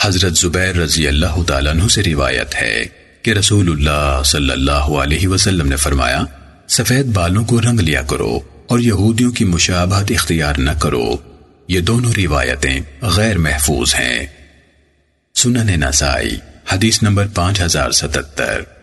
حضرت زبیر رضی اللہ تعالیٰ عنہ سے روایت ہے کہ رسول اللہ صلی اللہ علیہ وسلم نے فرمایا، سفید بالوں کو رنگ لیا کرو اور یہودیوں کی مشابہت اختیار نہ کرو۔ یہ دونوں روایتیں غیر محفوظ ہیں۔ سنن نسائی، حدیث نمبر پانچ ہزار ستتر۔